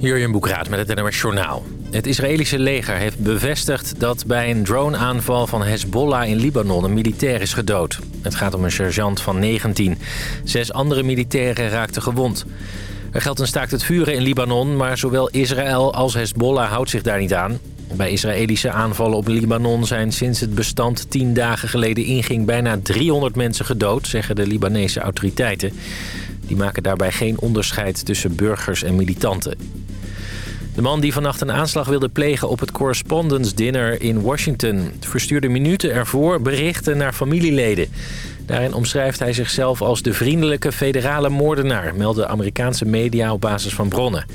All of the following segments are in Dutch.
Jurjen Boekraat met het NMS Journaal. Het Israëlische leger heeft bevestigd dat bij een droneaanval van Hezbollah in Libanon een militair is gedood. Het gaat om een sergeant van 19. Zes andere militairen raakten gewond. Er geldt een staakt het vuren in Libanon, maar zowel Israël als Hezbollah houdt zich daar niet aan. Bij Israëlische aanvallen op Libanon zijn sinds het bestand tien dagen geleden inging bijna 300 mensen gedood, zeggen de Libanese autoriteiten. Die maken daarbij geen onderscheid tussen burgers en militanten. De man die vannacht een aanslag wilde plegen op het Correspondence Dinner in Washington... verstuurde minuten ervoor berichten naar familieleden. Daarin omschrijft hij zichzelf als de vriendelijke federale moordenaar... melden Amerikaanse media op basis van bronnen.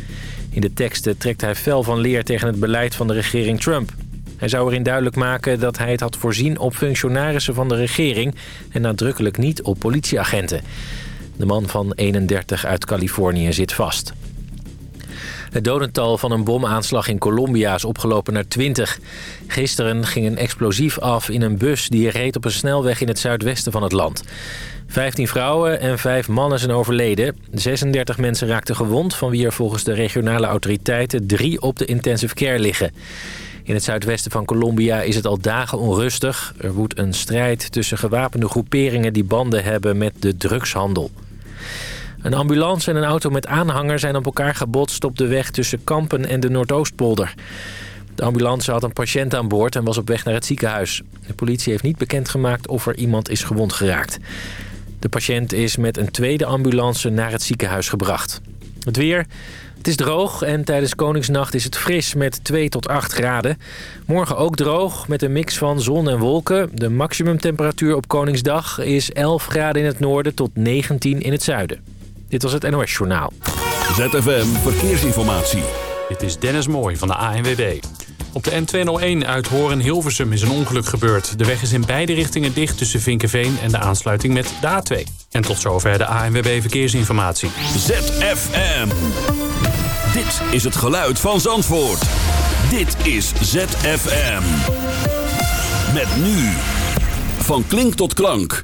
In de teksten trekt hij fel van leer tegen het beleid van de regering Trump. Hij zou erin duidelijk maken dat hij het had voorzien op functionarissen van de regering... en nadrukkelijk niet op politieagenten. De man van 31 uit Californië zit vast. Het dodental van een bomaanslag in Colombia is opgelopen naar 20. Gisteren ging een explosief af in een bus die reed op een snelweg in het zuidwesten van het land. 15 vrouwen en 5 mannen zijn overleden. 36 mensen raakten gewond, van wie er volgens de regionale autoriteiten drie op de intensive care liggen. In het zuidwesten van Colombia is het al dagen onrustig. Er woedt een strijd tussen gewapende groeperingen die banden hebben met de drugshandel. Een ambulance en een auto met aanhanger zijn op elkaar gebotst op de weg tussen Kampen en de Noordoostpolder. De ambulance had een patiënt aan boord en was op weg naar het ziekenhuis. De politie heeft niet bekendgemaakt of er iemand is gewond geraakt. De patiënt is met een tweede ambulance naar het ziekenhuis gebracht. Het weer... Het is droog en tijdens Koningsnacht is het fris met 2 tot 8 graden. Morgen ook droog met een mix van zon en wolken. De maximumtemperatuur op Koningsdag is 11 graden in het noorden tot 19 in het zuiden. Dit was het NOS Journaal. ZFM Verkeersinformatie. Dit is Dennis Mooij van de ANWB. Op de N201 uit Horen-Hilversum is een ongeluk gebeurd. De weg is in beide richtingen dicht tussen Vinkenveen en de aansluiting met de A2. En tot zover de ANWB Verkeersinformatie. ZFM. Dit is het geluid van Zandvoort. Dit is ZFM. Met nu. Van klink tot klank.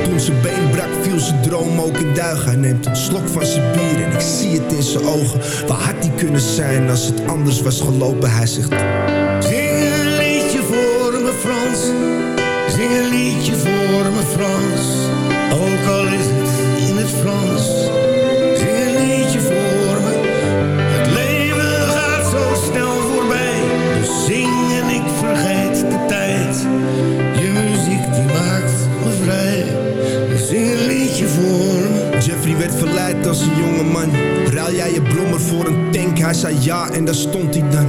Toen zijn been brak viel zijn droom ook in duigen. Hij neemt een slok van zijn bier en ik zie het in zijn ogen. Waar had hij kunnen zijn als het anders was gelopen? Hij zegt... Zing een liedje voor me Frans, zing een liedje voor me Frans. Ook al is het in het Frans. Als een jonge man. Ruil jij je brommer voor een tank? Hij zei ja en daar stond hij dan.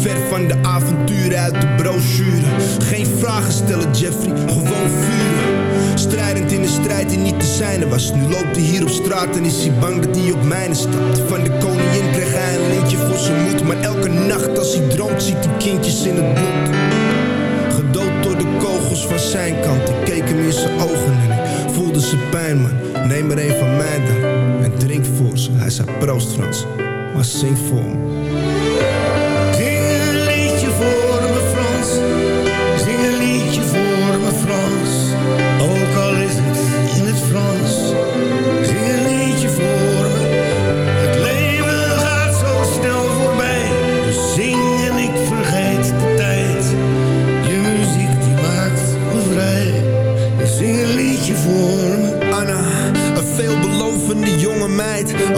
Ver van de avonturen uit de brochure. Geen vragen stellen Jeffrey, gewoon vuren. Strijdend in de strijd die niet te zijn was. Nu loopt hij hier op straat en is hij bang dat hij op mijnen stapt. Van de koningin kreeg hij een lintje voor zijn moed. Maar elke nacht als hij droomt ziet hij kindjes in het bloed. Gedood door de kogels van zijn kant. Ik keek hem in zijn ogen en ik voelde zijn pijn, man. Neem er een van mij dan en drink voor ze. Hij zei proost Frans, maar zing voor me.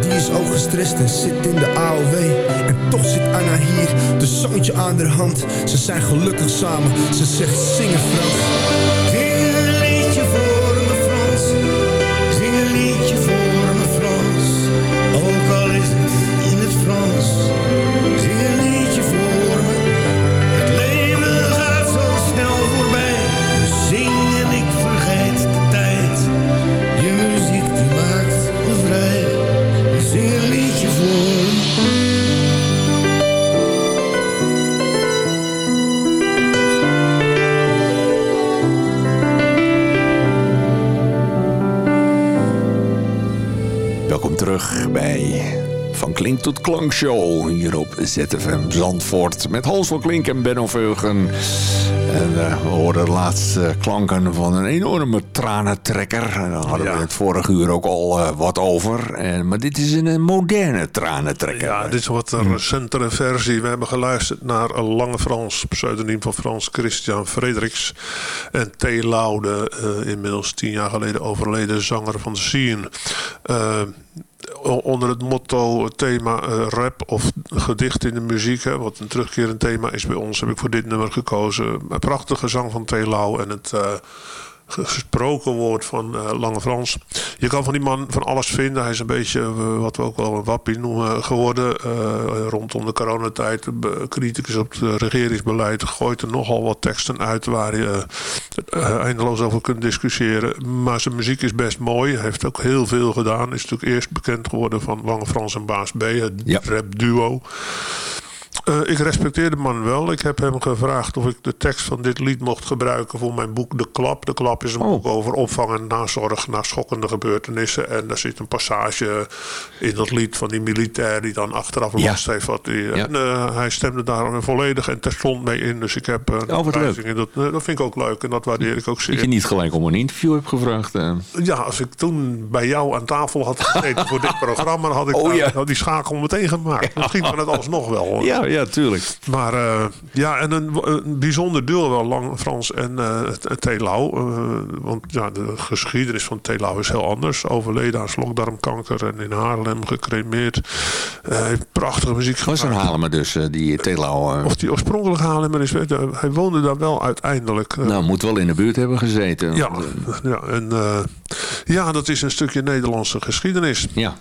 Die is ook gestrest en zit in de AOW. En toch zit Anna hier, de zoontje aan haar hand. Ze zijn gelukkig samen, ze zegt zingen Frans. Klink tot Klankshow hier op ZFM Zandvoort. Met Hans van Klink en Benno Veugen. En uh, we hoorden de laatste klanken van een enorme tranentrekker. En daar hadden we het vorige uur ook al uh, wat over. En, maar dit is een, moderne tranentrekker. Ja, dit is wat een hm. recentere versie. We hebben geluisterd naar een Lange Frans, pseudoniem van Frans Christian Frederiks. En T. Laude, uh, inmiddels tien jaar geleden overleden zanger van de Scene onder het motto thema uh, rap of gedicht in de muziek. Hè, wat een terugkerend thema is bij ons. Heb ik voor dit nummer gekozen. Een prachtige zang van Telau en het... Gesproken woord van uh, Lange Frans. Je kan van die man van alles vinden. Hij is een beetje uh, wat we ook wel een wappie noemen geworden. Uh, rondom de coronatijd. criticus op het regeringsbeleid. Gooit er nogal wat teksten uit waar je eindeloos over kunt discussiëren. Maar zijn muziek is best mooi. Hij heeft ook heel veel gedaan. Is natuurlijk eerst bekend geworden van Lange Frans en Baas B. Het ja. rap duo. Uh, ik respecteer de man wel. Ik heb hem gevraagd of ik de tekst van dit lied mocht gebruiken voor mijn boek De Klap. De Klap is een oh. boek over opvang en nazorg na schokkende gebeurtenissen. En daar zit een passage in dat lied van die militair die dan achteraf ja. last heeft. Wat die, en, uh, hij stemde daar volledig en terstond mee in. Dus ik heb een oh, dat, dat vind ik ook leuk en dat waardeer ik ook zeer. Dat je niet gelijk om een interview hebt gevraagd. Ja, als ik toen bij jou aan tafel had gezeten voor dit programma, had ik oh, ja. die schakel meteen gemaakt. Misschien kan het alsnog wel. Ja, ja, tuurlijk. Maar uh, ja, en een, een, bijzonder duo wel, Lang Frans en uh, Telau. Uh, want ja, de geschiedenis van Telau is heel anders. Overleden aan slokdarmkanker en in Haarlem gecremeerd. prachtige muziek Was een Haarlemmer dus, die Telau? Of die oorspronkelijk Haarlemmer is. hij woonde daar wel uiteindelijk. nou, moet wel in de buurt hebben gezeten. Ja, ja, en, ja, dat is een stukje Nederlandse geschiedenis. Ja.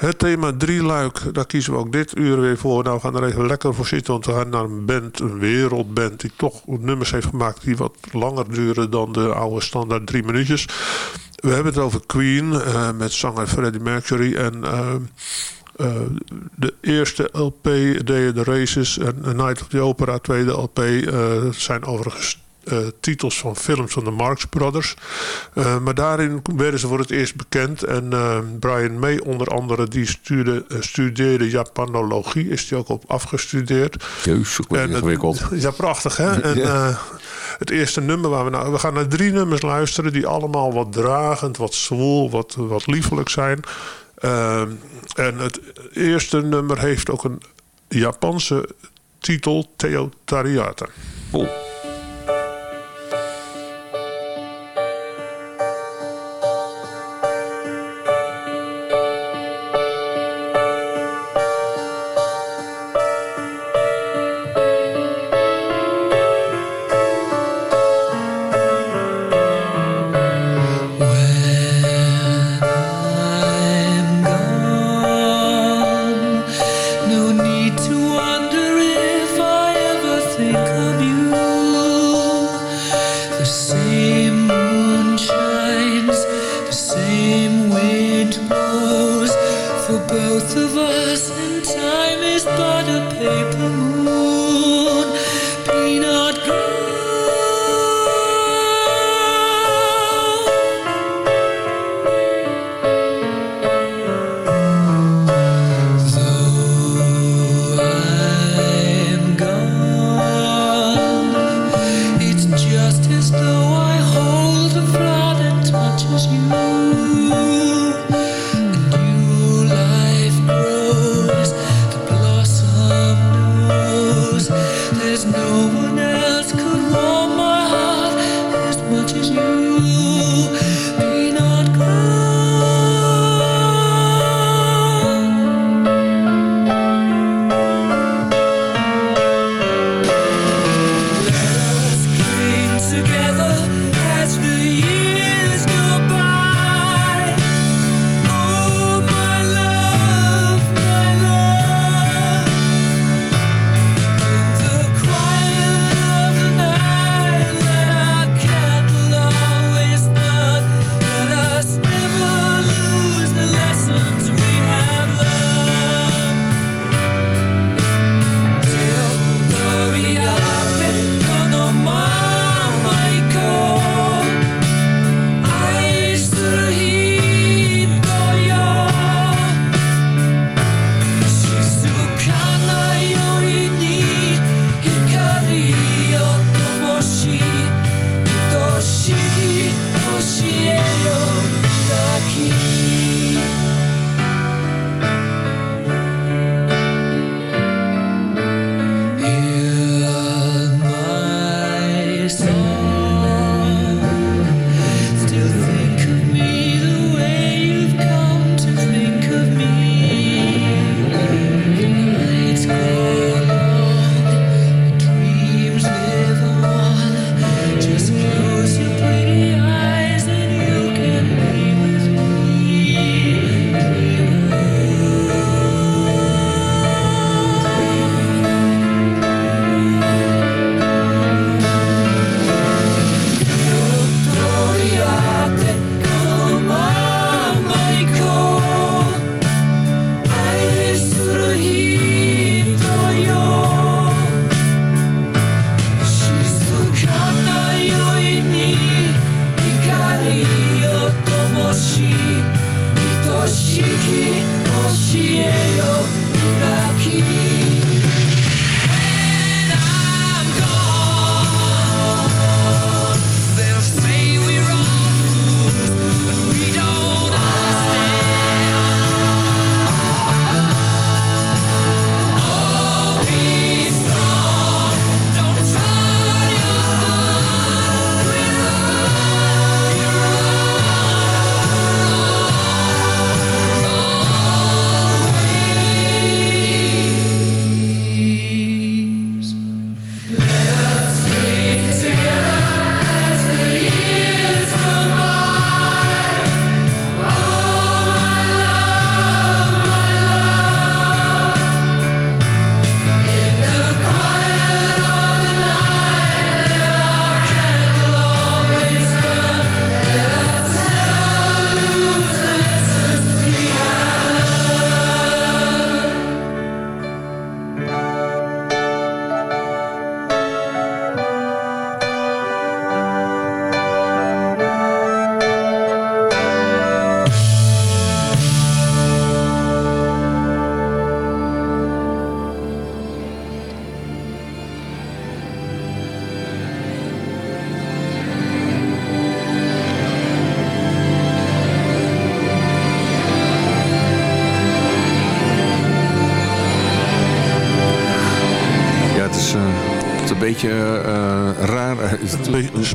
Het thema drieluik, daar kiezen we ook dit uur weer voor. Nou, we gaan er even lekker voor zitten, want we gaan naar een band, een wereldband... die toch nummers heeft gemaakt die wat langer duren dan de oude standaard drie minuutjes. We hebben het over Queen uh, met zanger Freddie Mercury en... Uh, uh, de eerste LP, Day of the Races en Night of the Opera, tweede LP, zijn overigens uh, titels van films van de Marx Brothers. Uh, maar daarin werden ze voor het eerst bekend. En uh, Brian May onder andere, die stuurde, studeerde Japanologie. Is die ook op afgestudeerd. Ingewikkeld. Ja, prachtig hè. En, het eerste nummer waar we nou... We gaan naar drie nummers luisteren die allemaal wat dragend, wat zwoel, wat, wat liefelijk zijn. en het eerste nummer heeft ook een Japanse titel, Theotariata. Oh.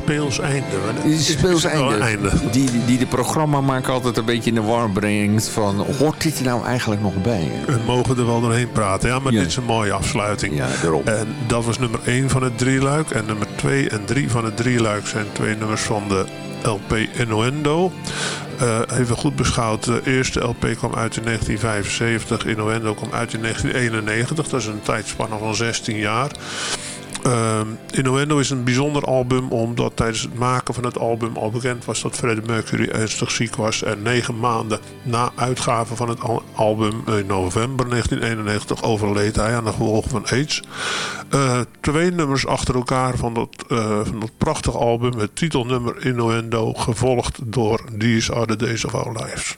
Speels einde. Een speels einde. Die, die de programmamaker altijd een beetje in de war brengt. Van, hoort dit er nou eigenlijk nog bij? We mogen er wel doorheen praten. Ja, maar dit is een mooie afsluiting. Ja, daarom. En dat was nummer 1 van het drieluik. En nummer 2 en 3 van het drieluik zijn twee nummers van de LP Innuendo. Uh, even goed beschouwd, de eerste LP kwam uit in 1975, Innuendo kwam uit in 1991. Dat is een tijdspanne van 16 jaar. Uh, Innuendo is een bijzonder album omdat tijdens het maken van het album al bekend was dat Freddie Mercury ernstig ziek was. En negen maanden na uitgave van het album in november 1991 overleed hij aan de gevolgen van AIDS. Uh, twee nummers achter elkaar van dat, uh, van prachtige album, het titelnummer Innuendo, gevolgd door These Are The Days Of Our Lives.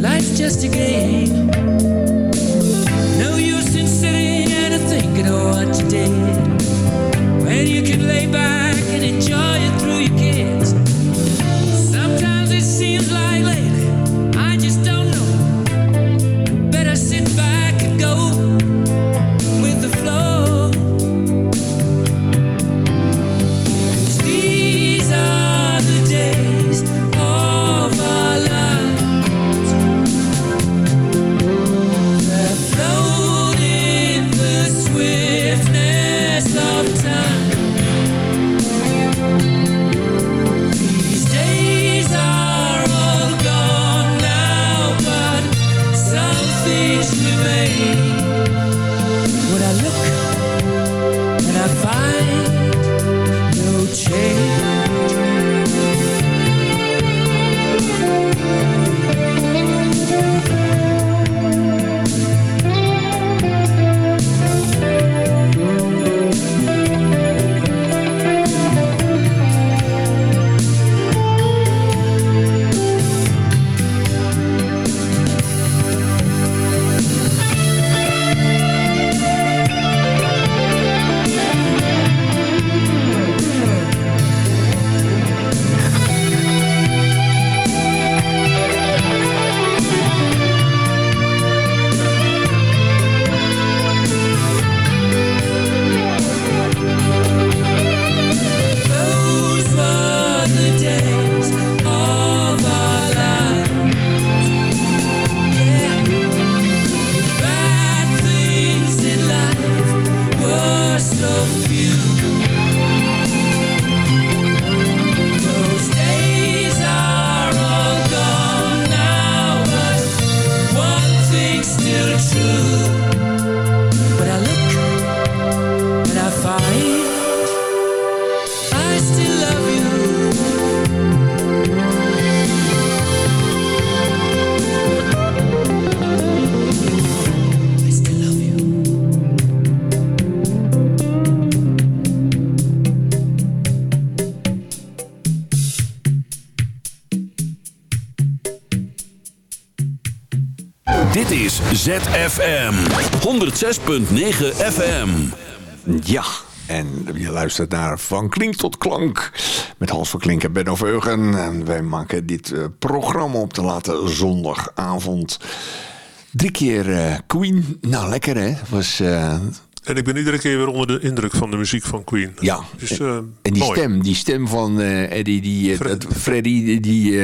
Life's just a game. No use in sitting and thinking of what you did when you can lay back and enjoy it ZFM 106.9 FM. Ja, en je luistert naar Van Klink tot Klank met Hans van Klink en Benno Veugen. En wij maken dit eh, programma op de late zondagavond. Drie keer eh, Queen. Nou, lekker hè? Was, eh, En ik ben iedere keer weer onder de indruk van de muziek van Queen. ja, Dus, en die mooi. stem, die stem van eh, Eddie, die, eh, Fred. dat, Freddy, die,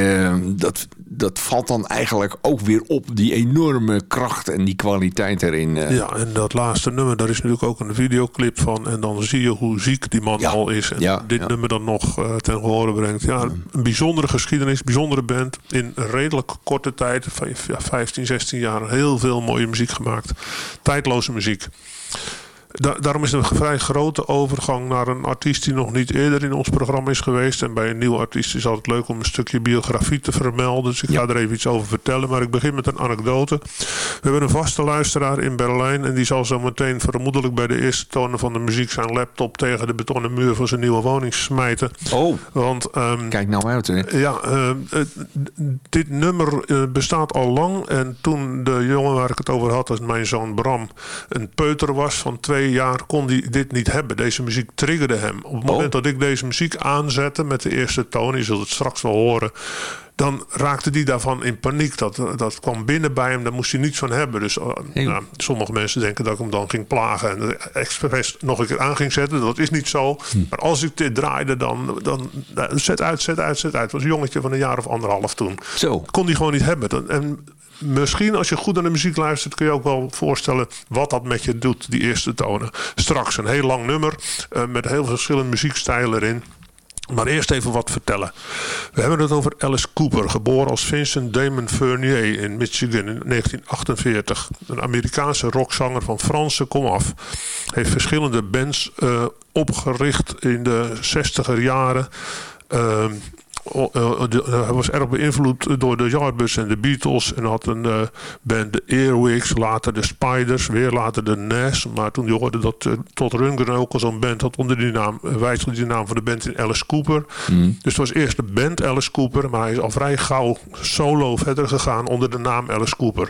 dat, dat valt dan eigenlijk ook weer op. Die enorme kracht en die kwaliteit erin. Ja, en dat laatste nummer, daar is natuurlijk ook een videoclip van. En dan zie je hoe ziek die man Ja. al is. En Ja, dit ja. nummer dan nog ten gehore brengt. Ja, een bijzondere geschiedenis, bijzondere band. In redelijk korte tijd, vijf- ja, 15, 16 jaar, heel veel mooie muziek gemaakt. Tijdloze muziek. Da- daarom is een vrij grote overgang naar een artiest die nog niet eerder in ons programma is geweest. En bij een nieuwe artiest is het altijd leuk om een stukje biografie te vermelden. Dus ik ga er even iets over vertellen. Maar ik begin met een anekdote. We hebben een vaste luisteraar in Berlijn. En die zal zo meteen vermoedelijk bij de eerste tonen van de muziek zijn laptop tegen de betonnen muur van zijn nieuwe woning smijten. Oh, Want ehm, kijk nou uit, hè. ja, eh, eh, dit nummer eh, bestaat al lang. En toen de jongen waar ik het over had, dat is mijn zoon Bram, een peuter was van twee jaar, kon hij dit niet hebben. Deze muziek triggerde hem. Op het moment dat ik deze muziek aanzette met de eerste toon, je zult het straks wel horen. Dan raakte hij daarvan in paniek. Dat, dat kwam binnen bij hem, daar moest hij niets van hebben. Dus eh, nou, sommige mensen denken dat ik hem dan ging plagen en expres nog een keer aan ging zetten. Dat is niet zo. Maar als ik dit draaide, dan, dan nou, zet uit, zet uit, zet uit. Het was een jongetje van een jaar of anderhalf toen. Zo. Kon hij gewoon niet hebben. En misschien als je goed naar de muziek luistert, kun je ook wel voorstellen wat dat met je doet, die eerste tonen. Straks een heel lang nummer eh, met heel verschillende muziekstijlen erin. Maar eerst even wat vertellen. We hebben het over Alice Cooper, geboren als Vincent Damon Fournier in Michigan in 1948. Een Amerikaanse rockzanger van Franse komaf. Heeft verschillende bands eh, opgericht in de 60er jaren. Ehm, eh, eh, hij was erg beïnvloed door de Yardbirds en de Beatles. En had een eh, band, de Earwigs, later de Spiders, weer later de Nas. Maar toen die hoorde dat uh, Todd Rundgren ook al zo'n band had onder die naam, wijzigde die naam van de band in Alice Cooper. Dus het was eerst de band Alice Cooper, maar hij is al vrij gauw solo verder gegaan onder de naam Alice Cooper.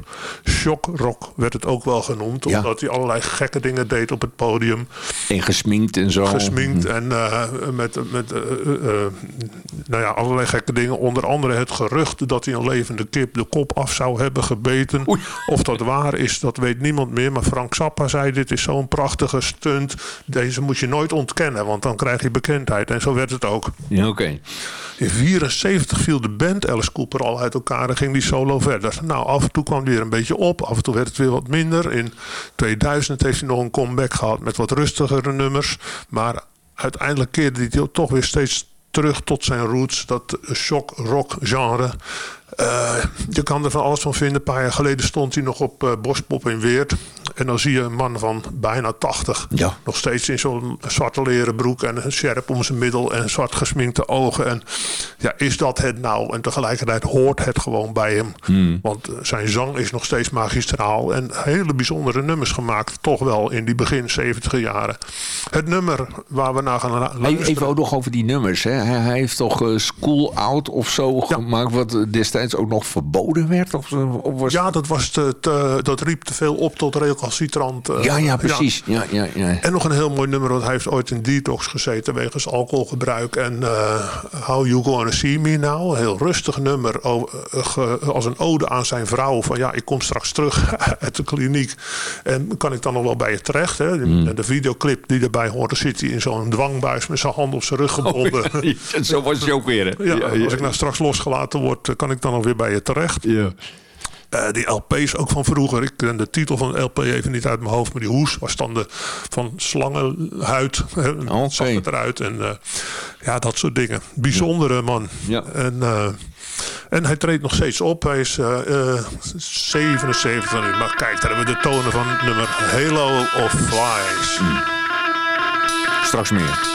Shock Rock werd het ook wel genoemd, Ja. omdat hij allerlei gekke dingen deed op het podium En gesminkt en zo. gesminkt en eh, met, met eh, eh, eh, nou ja, allerlei gekke dingen. Onder andere het gerucht dat hij een levende kip de kop af zou hebben gebeten. Oei. Of dat waar is, dat weet niemand meer. Maar Frank Zappa zei, dit is zo'n prachtige stunt. Deze moet je nooit ontkennen, want dan krijg je bekendheid. En zo werd het ook. Ja, oké. In 74 viel de band Alice Cooper al uit elkaar en ging die solo verder. Nou, af en toe kwam hij weer een beetje op. Af en toe werd het weer wat minder. In 2000 heeft hij nog een comeback gehad met wat rustigere nummers. Maar uiteindelijk keerde hij toch weer steeds terug tot zijn roots. Dat shock rock genre. Eh, je kan er van alles van vinden. Een paar jaar geleden stond hij nog op eh Bospop in Weert. En dan zie je een man van bijna 80. Ja. Nog steeds in zo'n zwarte leren broek en een sjerp om zijn middel en zwart gesminkte ogen. En ja, is dat het nou? En tegelijkertijd hoort het gewoon bij hem. Want eh, zijn zang is nog steeds magistraal. En hele bijzondere nummers gemaakt. Toch wel in die begin 70 jaren. Het nummer waar we naar gaan luisteren. even ook nog over die nummers. Hè. Hij, heeft toch School Out of zo gemaakt, wat eh, destijds ook nog verboden werd? Of, of was... Ja, dat, was te, te- dat riep te veel op tot recalcitrant. eh, ja, ja, precies. Ja, ja, ja. En nog een heel mooi nummer, want hij heeft ooit in detox gezeten wegens alcoholgebruik. En eh, How You Gonna See Me Now, een heel rustig nummer. eh, als een ode aan zijn vrouw. Van ja, ik kom straks terug uit de kliniek. En kan ik dan nog wel bij je terecht? Hè? En de videoclip die erbij hoort, zit hij in zo'n dwangbuis met zijn hand op zijn rug gebonden. Ja, zo was het ook weer. Hè. Ja, als ik nou straks losgelaten word, eh, kan ik dan nog weer bij je terecht. Ja. Eh, die LP's ook van vroeger. Ik ken de titel van de LP even niet uit mijn hoofd. Maar die hoes was dan de, van slangenhuid. Oké. Zag het eruit. En eh, ja, dat soort dingen. Bijzondere man. Ja. En, eh, en hij treedt nog steeds op. Hij is eh, eh, 77 nu. Maar kijk, daar hebben we de tonen van nummer Halo of Flies. Straks meer.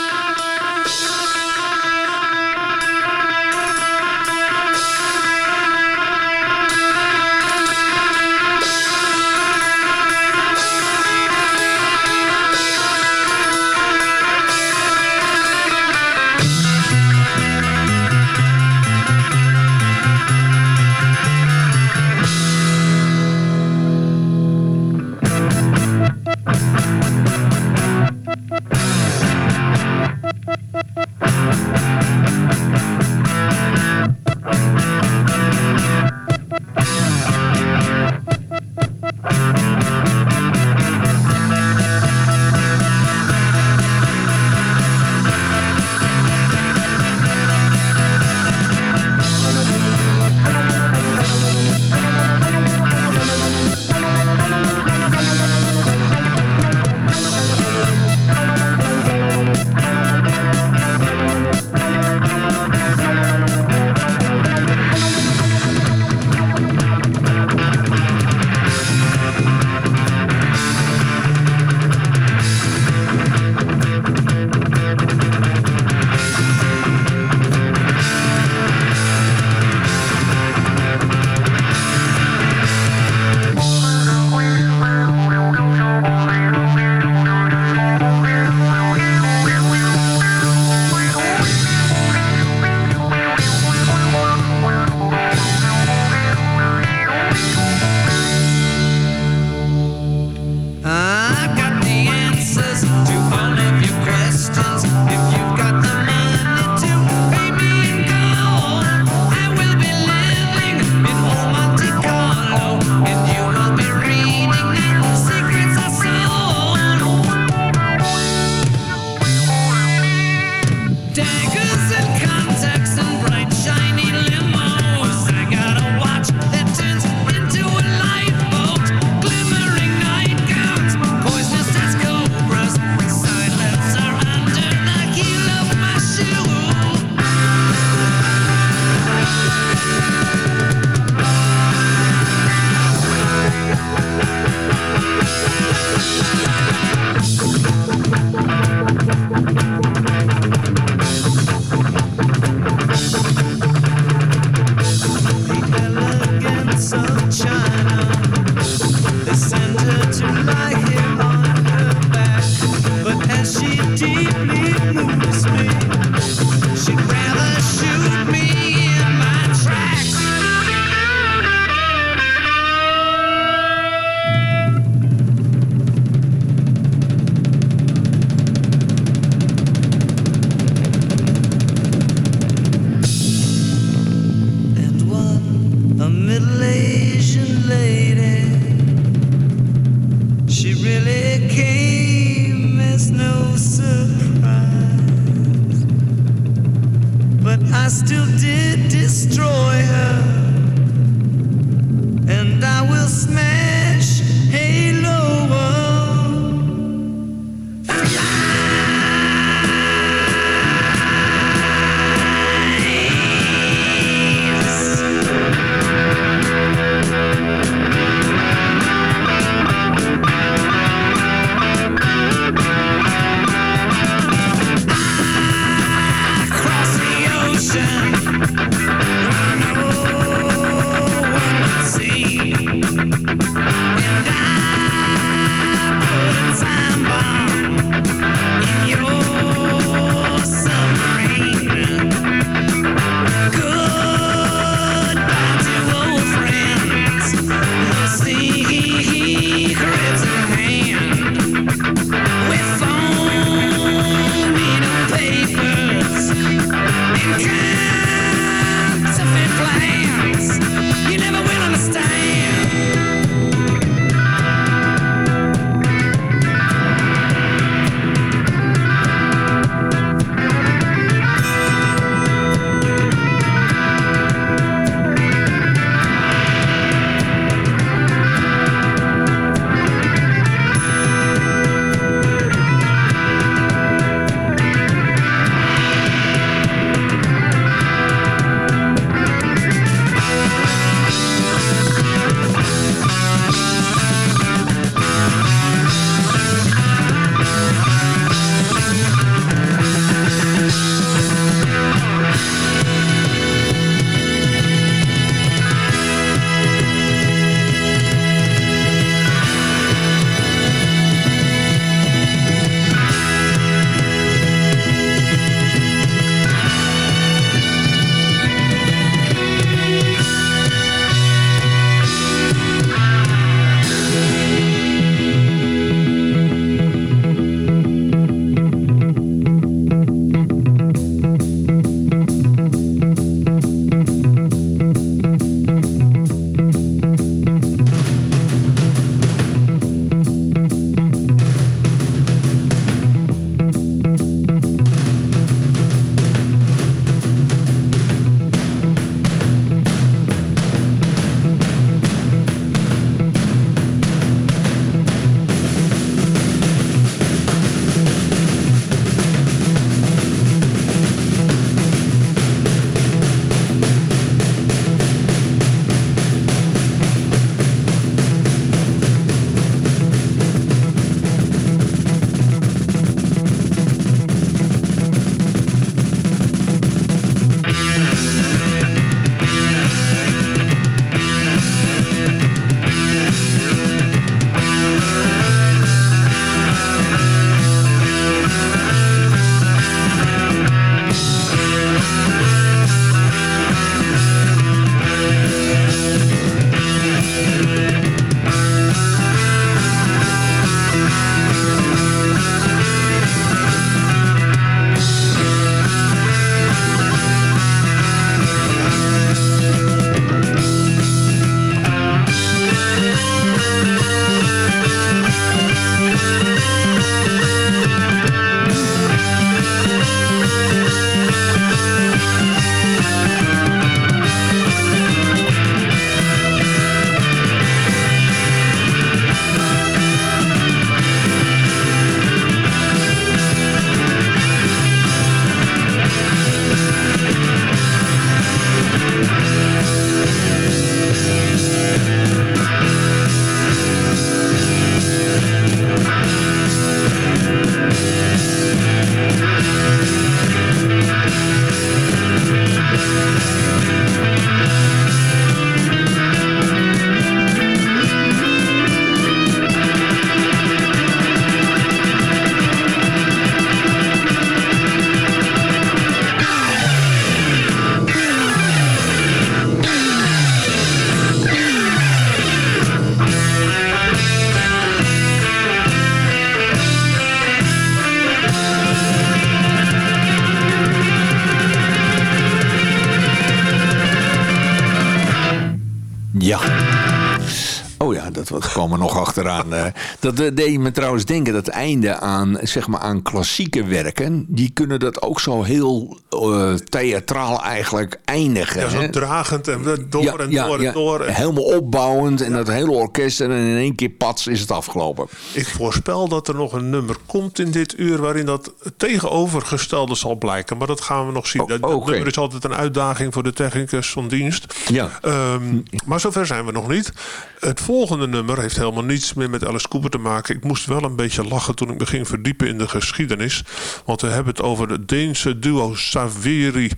Wat kwam er nog achteraan. eh. dat deed me trouwens denken dat einde aan, zeg maar, aan klassieke werken... die kunnen dat ook zo heel eh, theatraal eigenlijk eindigen. Ja, hè? zo dragend en we- door en door en door. En Helemaal opbouwend en dat hele orkest en in één keer pats is het afgelopen. Ik voorspel dat er nog een nummer komt in dit uur... waarin dat tegenovergestelde zal blijken. Maar dat gaan we nog zien. Oh, dat, nummer is altijd een uitdaging voor de technicus van dienst. Ja. Ehm, maar zover zijn we nog niet. Het volgende nummer heeft helemaal niets meer met Alice Cooper te maken. Ik moest wel een beetje lachen toen ik me ging verdiepen in de geschiedenis. Want we hebben het over het Deense duo Saveri,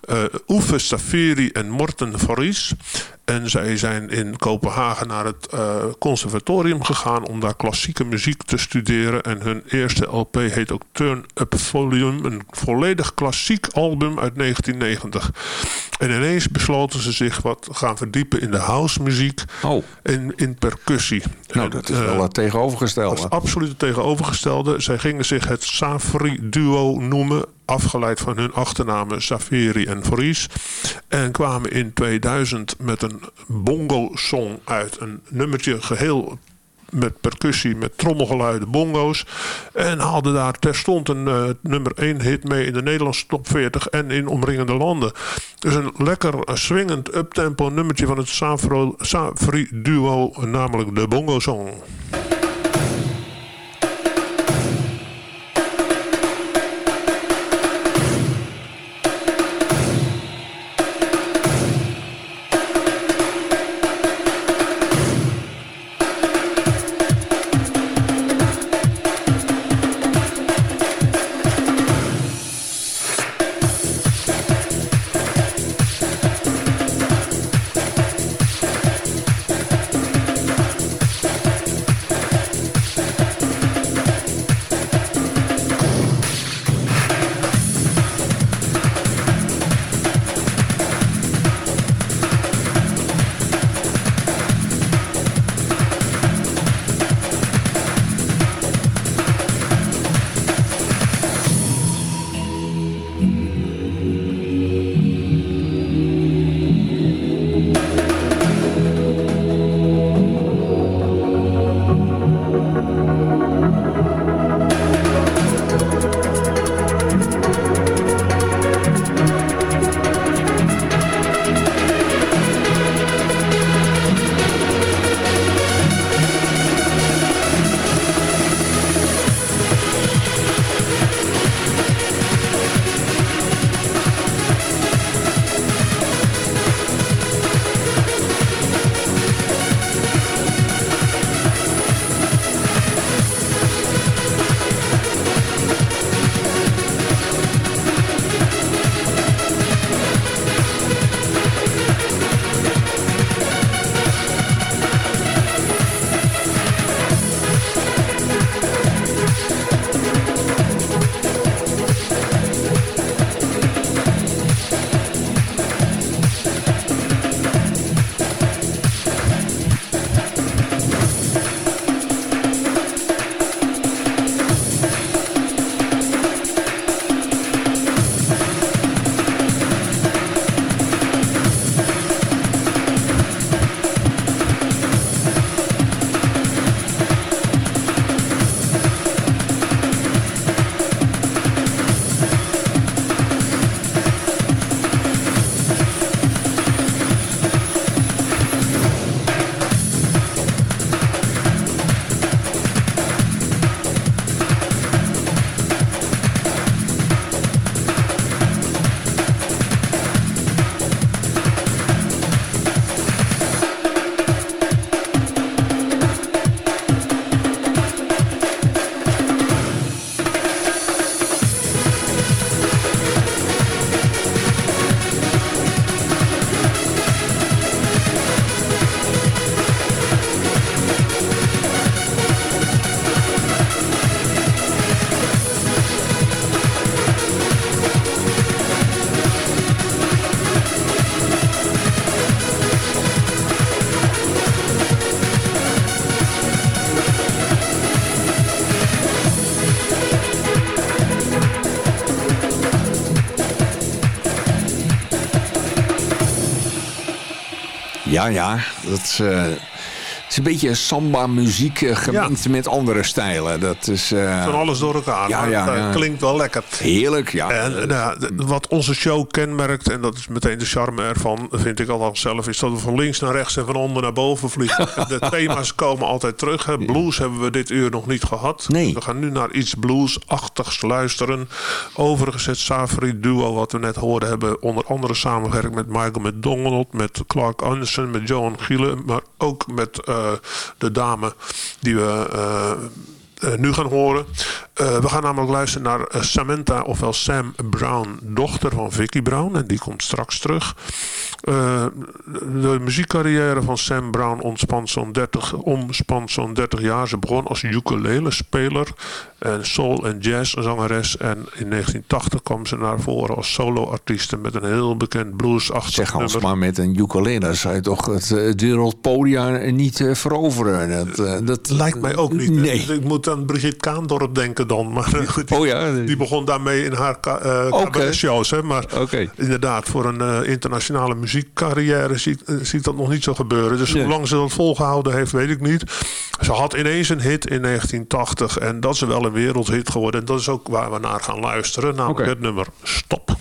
eh Oefe Saveri en Morten Vries. En zij zijn in Kopenhagen naar het eh, conservatorium gegaan om daar klassieke muziek te studeren. En hun eerste LP heet ook Turn Up Volume, een volledig klassiek album uit 1990. En ineens besloten ze zich wat gaan verdiepen in de housemuziek Oh. en in percussie. Nou, En, dat is eh, wel het dat tegenovergestelde. is absoluut het tegenovergestelde. Zij gingen zich het Safri Duo noemen. Afgeleid van hun achternamen Safiri en Vries. En kwamen in 2000 met een bongo-song uit. Een nummertje geheel met percussie, met trommelgeluiden, bongo's. En haalden daar terstond een eh, nummer 1 hit mee in de Nederlandse top 40 en in omringende landen. Dus een lekker swingend uptempo nummertje van het Safri duo, namelijk de Bongo Song. Ja, ja. Dat, eh, is een beetje samba muziek eh, gemengd met andere stijlen. Dat is... eh, Van alles door elkaar. Ja, ja, eh, ja. klinkt wel lekker. heerlijk, ja. En nou wat onze show kenmerkt, en dat is meteen de charme ervan, vind ik althans zelf, is dat we van links naar rechts en van onder naar boven vliegen. de thema's komen altijd terug. Hè. Blues hebben we dit uur nog niet gehad. Nee. We gaan nu naar iets bluesachtigs luisteren. Overigens het Safari duo wat we net hoorden hebben onder andere samengewerkt met Michael McDonald, met Clark Anderson, met Johan Gielen, maar ook met de dame die we eh, eh, nu gaan horen. Eh, we gaan namelijk luisteren naar eh, Samantha, ofwel Sam Brown, dochter van Vicky Brown. En die komt straks terug. Eh, de muziekcarrière van Sam Brown ontspant zo'n 30, omspant zo'n 30 jaar. Ze begon als ukulele-speler en soul- en jazz-zangeres. En in 1980 kwam ze naar voren als solo-artieste met een heel bekend bluesachtig Zeg nummer. maar met een ukulele zou je toch het, eh, het wereldpodium niet eh, veroveren. Dat, eh, dat Lijkt mij ook niet. Nee. Ik moet aan Brigitte Kaandorp denken dan. Maar die, Oh ja, die begon daarmee in haar eh, Oké. cabaretshows. Hè? Maar inderdaad, voor een internationale muziekcarrière zie, ik- zie ik dat nog niet zo gebeuren. Dus Nee. hoe lang ze dat volgehouden heeft, weet ik niet. Ze had ineens een hit in 1980. En dat is wel wereldhit geworden. En dat is ook waar we naar gaan luisteren. Namelijk het nummer Stop.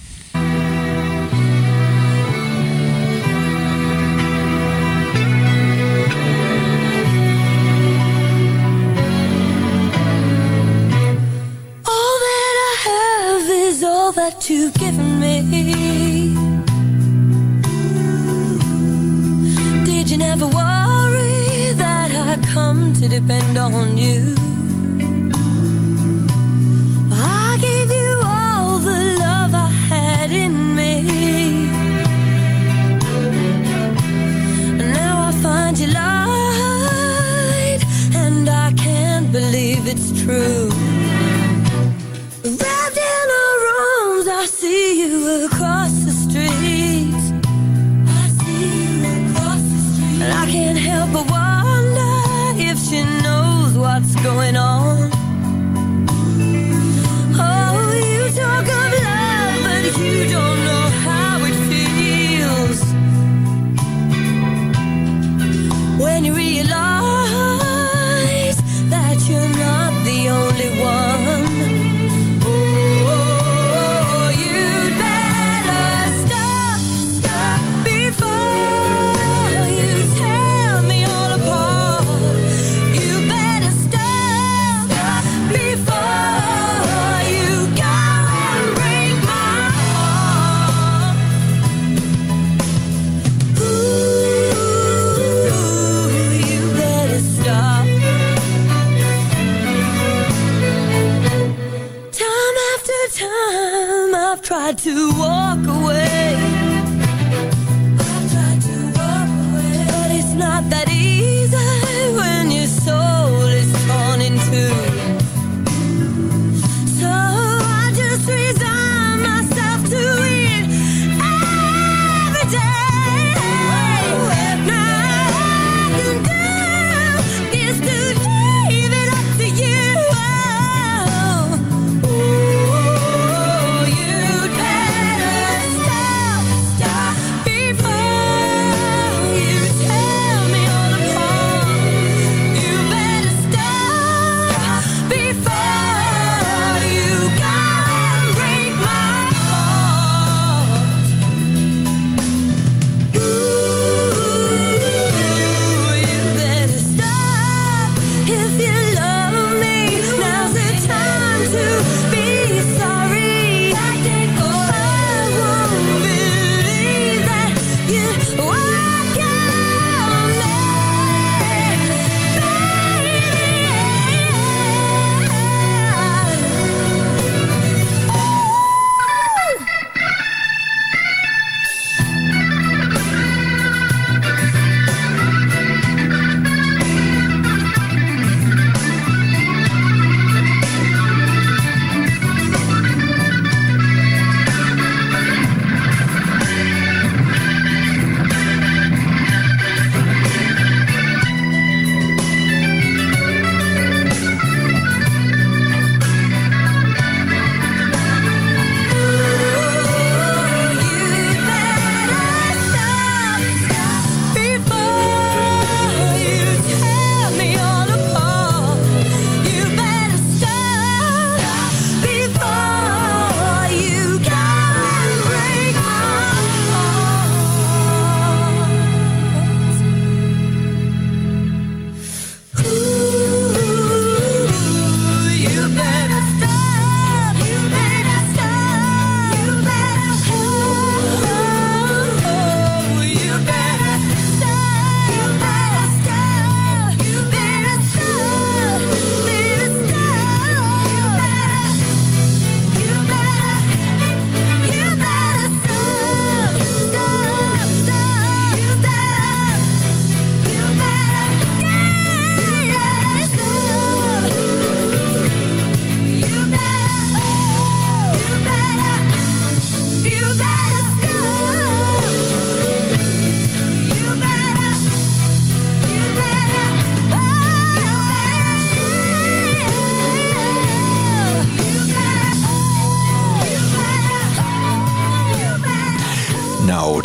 Going on.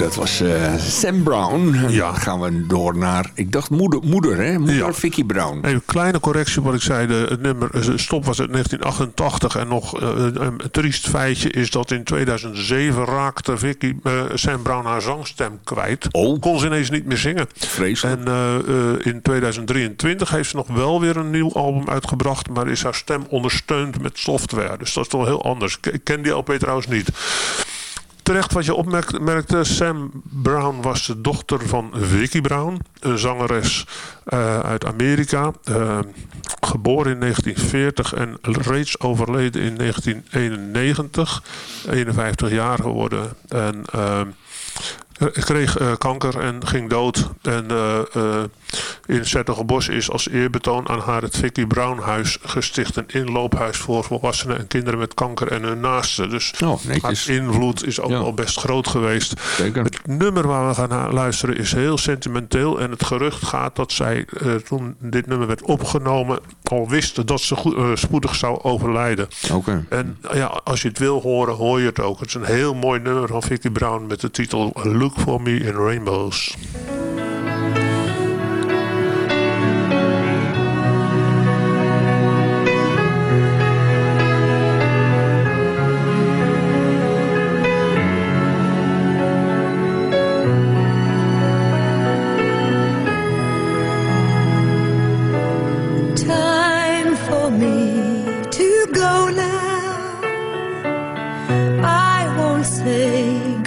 Dat was eh, Sam Brown. En Ja. Dan gaan we door naar, ik dacht moeder, moeder hè? Moeder Ja. Vicky Brown. Even een kleine correctie wat ik zei. De, het nummer eh, Stop was uit 1988. En nog eh, een, triest feitje is dat in 2007 raakte Vicky Sam Brown haar zangstem kwijt. Oh. Kon ze ineens niet meer zingen. Vreselijk. En in 2023 heeft ze nog wel weer een nieuw album uitgebracht. Maar is haar stem ondersteund met software. Dus dat is toch heel anders. Ik ik ken die LP trouwens niet. Terecht wat je opmerkte, Sam Brown was de dochter van Vicky Brown, een zangeres eh, uit Amerika. eh, geboren in 1940 en reeds overleden in 1991. 51 jaar geworden. En eh, kreeg kanker en ging dood. En in Zettergebos is als eerbetoon aan haar het Vicky Brown Huis gesticht. Een inloophuis voor volwassenen en kinderen met kanker en hun naasten. Dus Oh, haar invloed is ook Ja. wel best groot geweest. Zeker. Het nummer waar we gaan luisteren is heel sentimenteel. En het gerucht gaat dat zij eh, toen dit nummer werd opgenomen... al wist dat ze goed- eh, spoedig zou overlijden. Oké. En ja, als je het wil horen, hoor je het ook. Het is een heel mooi nummer van Vicky Brown met de titel Look For Me in Rainbows. baby.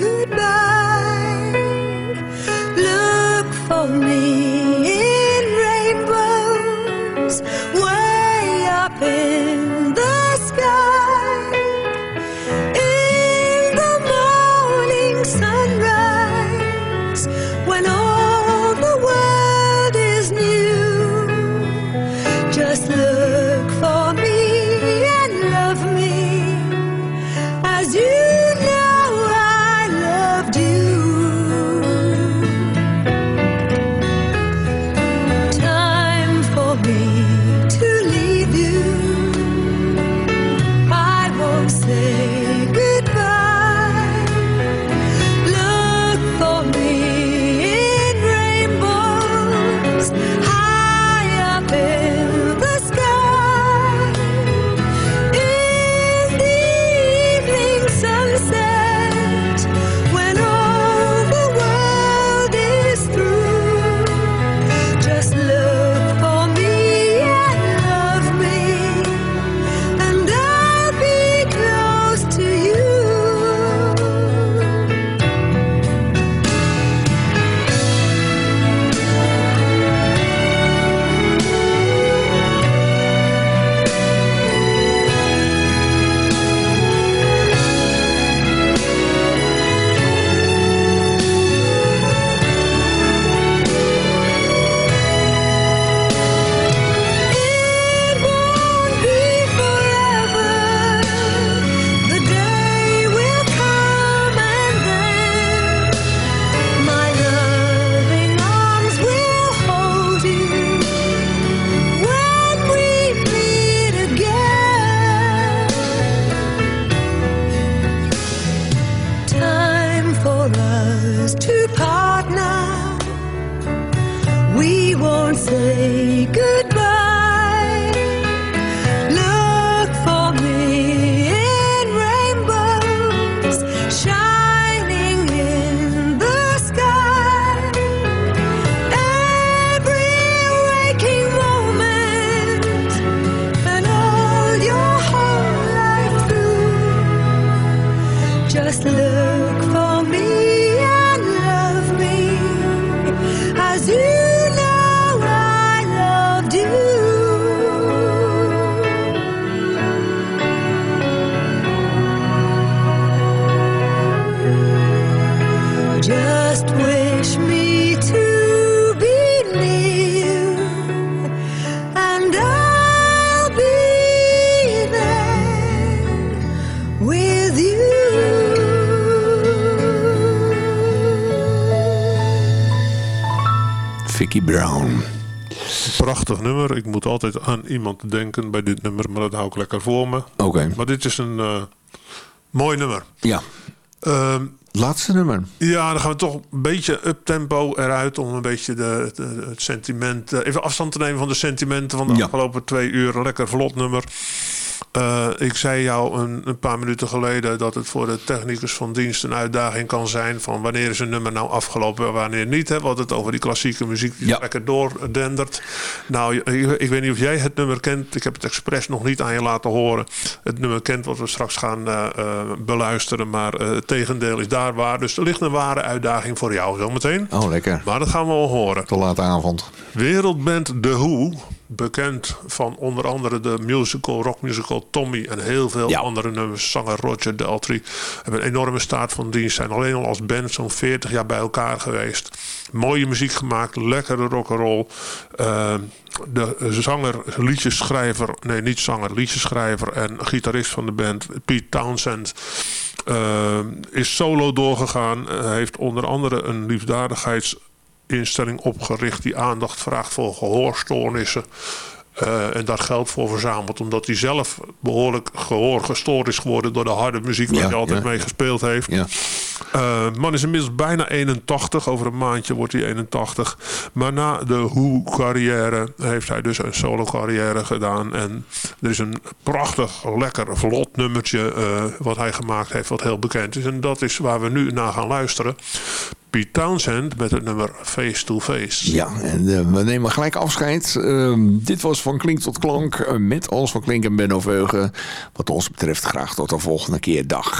Prachtig nummer. Ik moet altijd aan iemand denken bij dit nummer, maar dat hou ik lekker voor me. Oké. Maar dit is een eh, mooi nummer. Ja. Ehm, laatste nummer. Ja, dan gaan we toch een beetje up-tempo eruit... om een beetje de, de- het sentiment... eh, even afstand te nemen van de sentimenten van de Ja. afgelopen twee uur. Lekker vlot nummer. Eh, ik zei jou een, een paar minuten geleden... dat het voor de technicus van dienst een uitdaging kan zijn... van wanneer is een nummer nou afgelopen en wanneer niet. Hè? We hadden het over die klassieke muziek die Ja. lekker doordendert. Nou, ik, ik weet niet of jij het nummer kent. Ik heb het expres nog niet aan je laten horen. Het nummer kent wat we straks gaan eh, eh, beluisteren. Maar het tegendeel is daar waar. Dus er ligt een ware uitdaging voor jou zometeen. Oh, lekker. Maar dat gaan we wel horen. Te late avond. Wereldband The Who, bekend van onder andere de musical, rockmusical Tommy en heel veel Ja. andere nummers. Zanger Roger Daltrey hebben een enorme staat van dienst. Zijn alleen al als band zo'n 40 jaar bij elkaar geweest. Mooie muziek gemaakt, lekkere rock'n'roll. Eh, de zanger, liedjeschrijver, nee niet zanger, liedjeschrijver en gitarist van de band, Pete Townsend. eh, is solo doorgegaan. Heeft onder andere een liefdadigheidsinstelling opgericht die aandacht vraagt voor gehoorstoornissen. Eh, en daar geld voor verzameld. Omdat hij zelf behoorlijk gehoor gestoord is geworden door de harde muziek waar Ja, hij altijd ja. mee gespeeld heeft. Ja. Eh, man is inmiddels bijna 81. Over een maandje wordt hij 81. Maar na de Who-carrière heeft hij dus een solo-carrière gedaan. En er is een prachtig, lekker, vlot nummertje eh, wat hij gemaakt heeft, wat heel bekend is. En dat is waar we nu naar gaan luisteren. Pete Townsend met het nummer Face to Face. Ja, en eh, we nemen gelijk afscheid. Ehm, dit was Van Klink tot Klank eh, met Alles van Klink en Benno Veugen. Wat ons betreft graag tot de volgende keer. Dag.